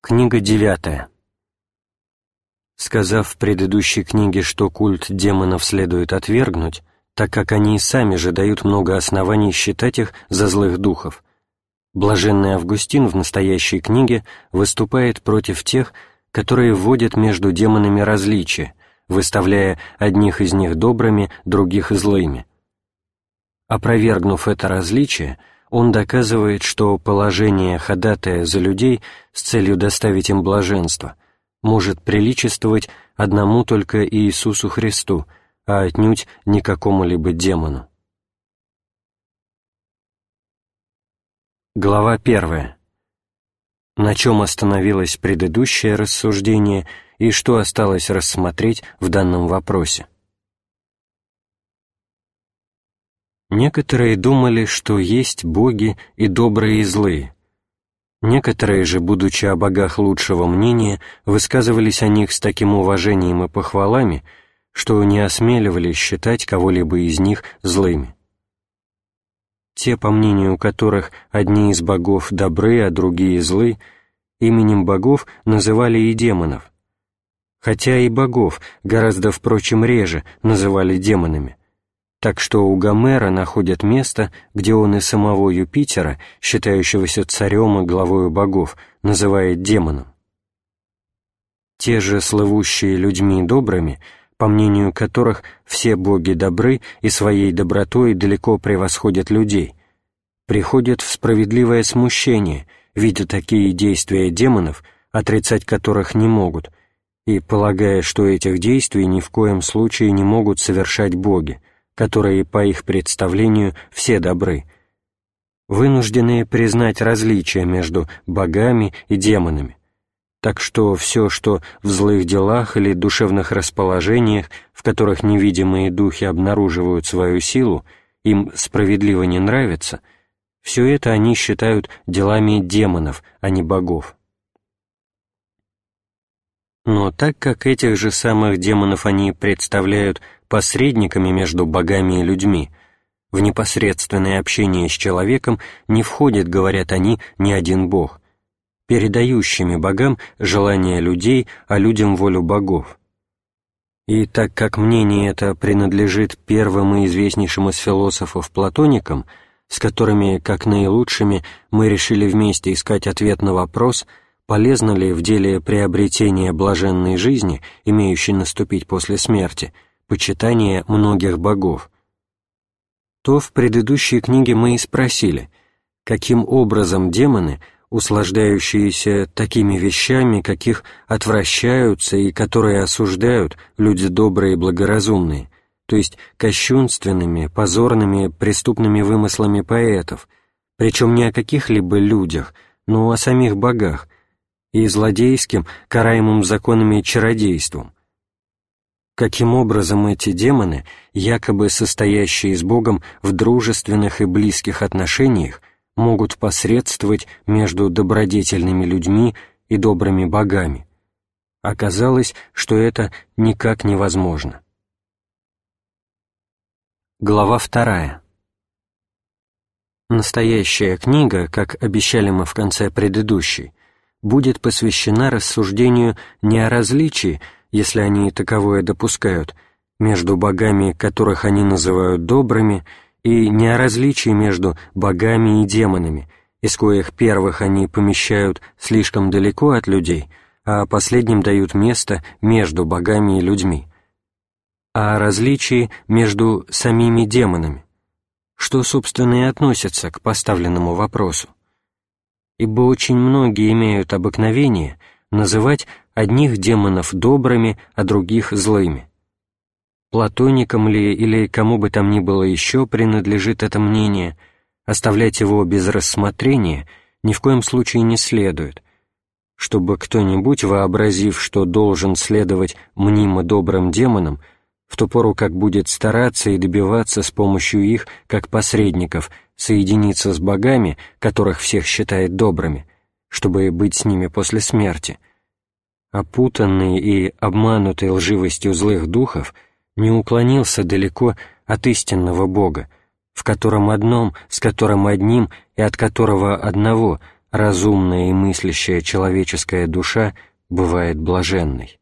Книга девятая. Сказав в предыдущей книге, что культ демонов следует отвергнуть, так как они и сами же дают много оснований считать их за злых духов, блаженный Августин в настоящей книге выступает против тех, которые вводят между демонами различия, выставляя одних из них добрыми, других злыми. Опровергнув это различие, он доказывает, что положение ходатая за людей с целью доставить им блаженство может приличествовать одному только Иисусу Христу, а отнюдь не какому-либо демону. Глава 1. На чем остановилось предыдущее рассуждение и что осталось рассмотреть в данном вопросе. Некоторые думали, что есть боги и добрые и злые. Некоторые же, будучи о богах лучшего мнения, высказывались о них с таким уважением и похвалами, что не осмеливались считать кого-либо из них злыми. Те, по мнению которых одни из богов добры, а другие злы, именем богов называли и демонов, хотя и богов гораздо, впрочем, реже называли демонами так что у Гомера находят место, где он и самого Юпитера, считающегося царем и главою богов, называет демоном. Те же слывущие людьми добрыми, по мнению которых все боги добры и своей добротой далеко превосходят людей, приходят в справедливое смущение, видя такие действия демонов, отрицать которых не могут, и полагая, что этих действий ни в коем случае не могут совершать боги, которые, по их представлению, все добры, вынуждены признать различия между богами и демонами, так что все, что в злых делах или душевных расположениях, в которых невидимые духи обнаруживают свою силу, им справедливо не нравится, все это они считают делами демонов, а не богов. Но так как этих же самых демонов они представляют посредниками между богами и людьми, в непосредственное общение с человеком не входит, говорят они, ни один бог, передающими богам желания людей, а людям волю богов. И так как мнение это принадлежит первым и известнейшим из философов платоникам, с которыми, как наилучшими, мы решили вместе искать ответ на вопрос, полезно ли в деле приобретения блаженной жизни, имеющей наступить после смерти, почитание многих богов, то в предыдущей книге мы и спросили, каким образом демоны, услаждающиеся такими вещами, каких отвращаются и которые осуждают люди добрые и благоразумные, то есть кощунственными, позорными, преступными вымыслами поэтов, причем не о каких-либо людях, но о самих богах, и злодейским, караемым законами чародейством, каким образом эти демоны, якобы состоящие с Богом в дружественных и близких отношениях, могут посредствовать между добродетельными людьми и добрыми богами. Оказалось, что это никак невозможно. Глава вторая. Настоящая книга, как обещали мы в конце предыдущей, будет посвящена рассуждению не о различии, если они таковое допускают, между богами, которых они называют добрыми, и не о различии между богами и демонами, из коих первых они помещают слишком далеко от людей, а последним дают место между богами и людьми, а о различии между самими демонами, что, собственно, и относится к поставленному вопросу. Ибо очень многие имеют обыкновение называть одних демонов добрыми, а других злыми. Платоникам ли или кому бы там ни было еще принадлежит это мнение, оставлять его без рассмотрения ни в коем случае не следует, чтобы кто-нибудь, вообразив, что должен следовать мнимо добрым демонам, в ту пору как будет стараться и добиваться с помощью их, как посредников, соединиться с богами, которых всех считает добрыми, чтобы быть с ними после смерти — опутанный и обманутый лживостью злых духов, не уклонился далеко от истинного Бога, в котором одном, с которым одним и от которого одного разумная и мыслящая человеческая душа бывает блаженной.